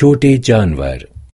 छोटे जानवर।